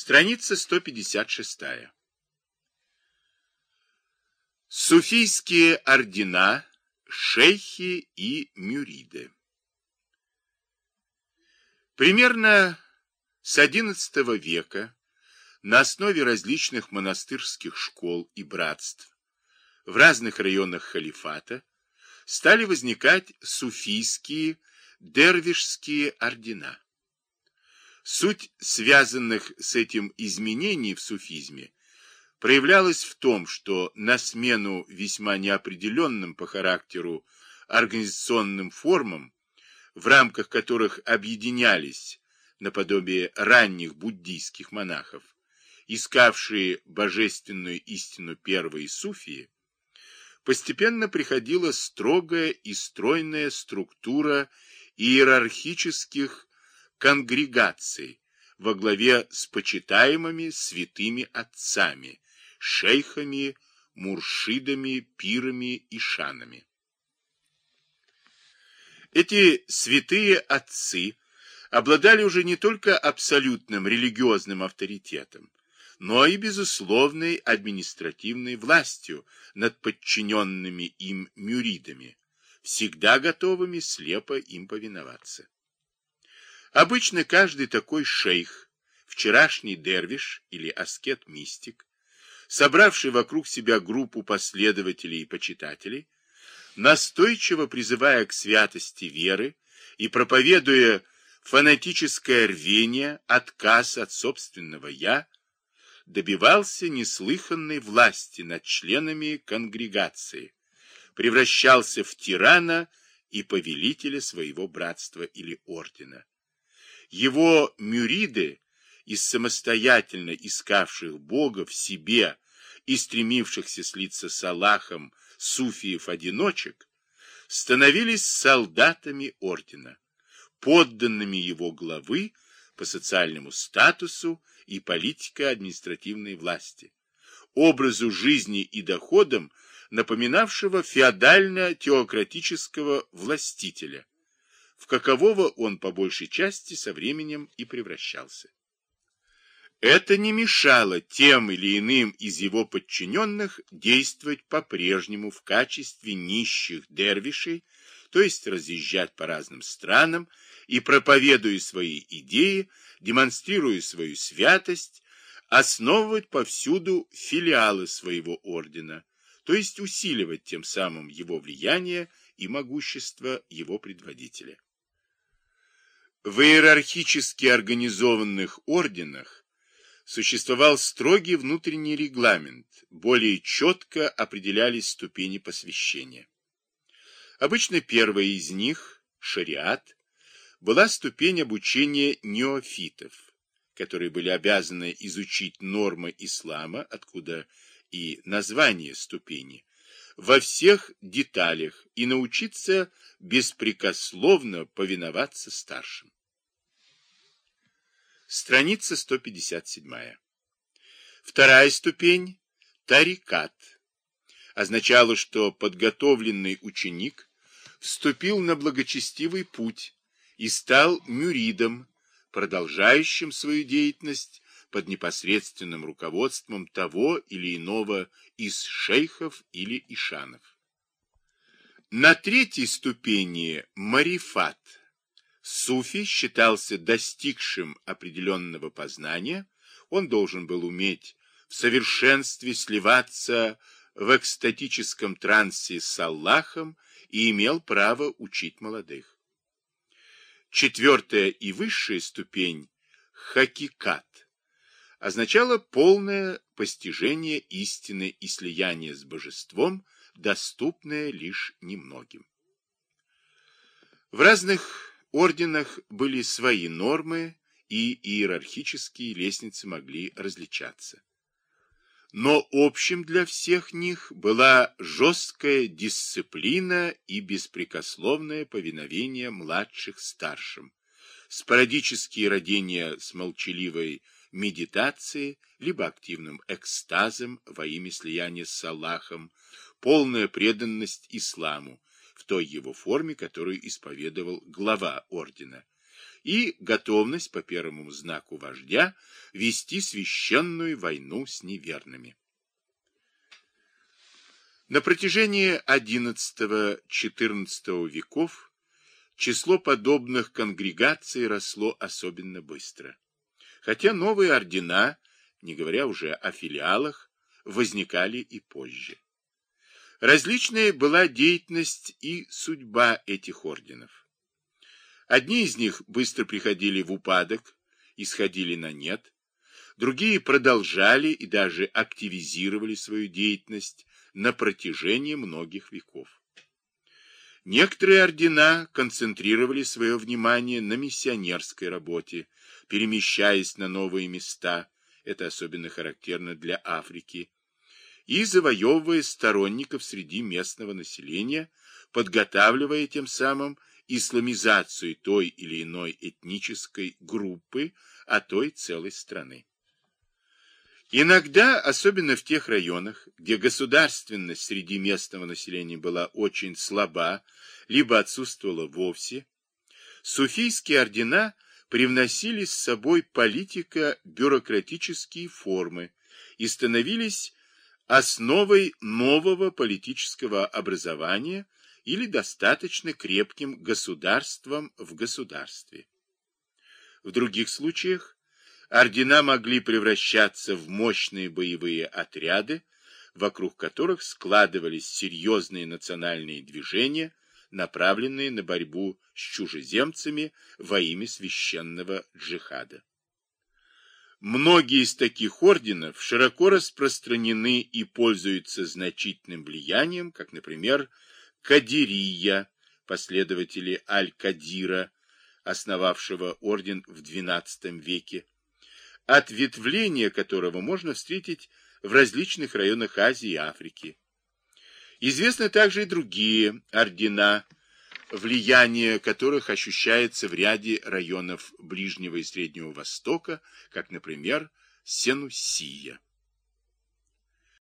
Страница 156. Суфийские ордена, шейхи и мюриды. Примерно с XI века на основе различных монастырских школ и братств в разных районах халифата стали возникать суфийские дервишские ордена. Суть связанных с этим изменений в суфизме проявлялась в том, что на смену весьма неопределенным по характеру организационным формам, в рамках которых объединялись наподобие ранних буддийских монахов, искавшие божественную истину первой суфии, постепенно приходила строгая и стройная структура иерархических конгрегаций во главе с почитаемыми святыми отцами, шейхами, муршидами, пирами и шанами. Эти святые отцы обладали уже не только абсолютным религиозным авторитетом, но и безусловной административной властью над подчиненными им мюридами, всегда готовыми слепо им повиноваться. Обычно каждый такой шейх, вчерашний дервиш или аскет-мистик, собравший вокруг себя группу последователей и почитателей, настойчиво призывая к святости веры и проповедуя фанатическое рвение, отказ от собственного «я», добивался неслыханной власти над членами конгрегации, превращался в тирана и повелителя своего братства или ордена. Его мюриды, из самостоятельно искавших Бога в себе и стремившихся слиться с Аллахом суфиев-одиночек, становились солдатами ордена, подданными его главы по социальному статусу и политико-административной власти, образу жизни и доходам, напоминавшего феодально-теократического властителя, в какового он по большей части со временем и превращался. Это не мешало тем или иным из его подчиненных действовать по-прежнему в качестве нищих дервишей, то есть разъезжать по разным странам и, проповедуя свои идеи, демонстрируя свою святость, основывать повсюду филиалы своего ордена, то есть усиливать тем самым его влияние и могущество его предводителя. В иерархически организованных орденах существовал строгий внутренний регламент, более четко определялись ступени посвящения. Обычно первая из них, шариат, была ступень обучения неофитов, которые были обязаны изучить нормы ислама, откуда и название ступени, во всех деталях и научиться беспрекословно повиноваться старшим. Страница 157. Вторая ступень – тарикат. Означало, что подготовленный ученик вступил на благочестивый путь и стал мюридом, продолжающим свою деятельность под непосредственным руководством того или иного из шейхов или ишанов. На третьей ступени – марифат – Суфи считался достигшим определенного познания, он должен был уметь в совершенстве сливаться в экстатическом трансе с Аллахом и имел право учить молодых. Четвертая и высшая ступень – хакикат – означала полное постижение истины и слияние с божеством, доступное лишь немногим. В разных орденах были свои нормы, и иерархические лестницы могли различаться. Но общим для всех них была жесткая дисциплина и беспрекословное повиновение младших старшим, спорадические родения с молчаливой медитацией, либо активным экстазом во имя слияния с Аллахом, полная преданность исламу, в той его форме, которую исповедовал глава ордена, и готовность по первому знаку вождя вести священную войну с неверными. На протяжении XI-XIV веков число подобных конгрегаций росло особенно быстро. Хотя новые ордена, не говоря уже о филиалах, возникали и позже. Различная была деятельность и судьба этих орденов. Одни из них быстро приходили в упадок и сходили на нет, другие продолжали и даже активизировали свою деятельность на протяжении многих веков. Некоторые ордена концентрировали свое внимание на миссионерской работе, перемещаясь на новые места, это особенно характерно для Африки, и завоевывая сторонников среди местного населения, подготавливая тем самым исламизацию той или иной этнической группы, а то и целой страны. Иногда, особенно в тех районах, где государственность среди местного населения была очень слаба, либо отсутствовала вовсе, суфийские ордена привносили с собой политико-бюрократические формы и становились основой нового политического образования или достаточно крепким государством в государстве. В других случаях ордена могли превращаться в мощные боевые отряды, вокруг которых складывались серьезные национальные движения, направленные на борьбу с чужеземцами во имя священного джихада. Многие из таких орденов широко распространены и пользуются значительным влиянием, как, например, Кадирия, последователи Аль-Кадира, основавшего орден в XII веке, ответвление которого можно встретить в различных районах Азии и Африки. Известны также и другие ордена, влияние которых ощущается в ряде районов Ближнего и Среднего Востока, как, например, Сенусия.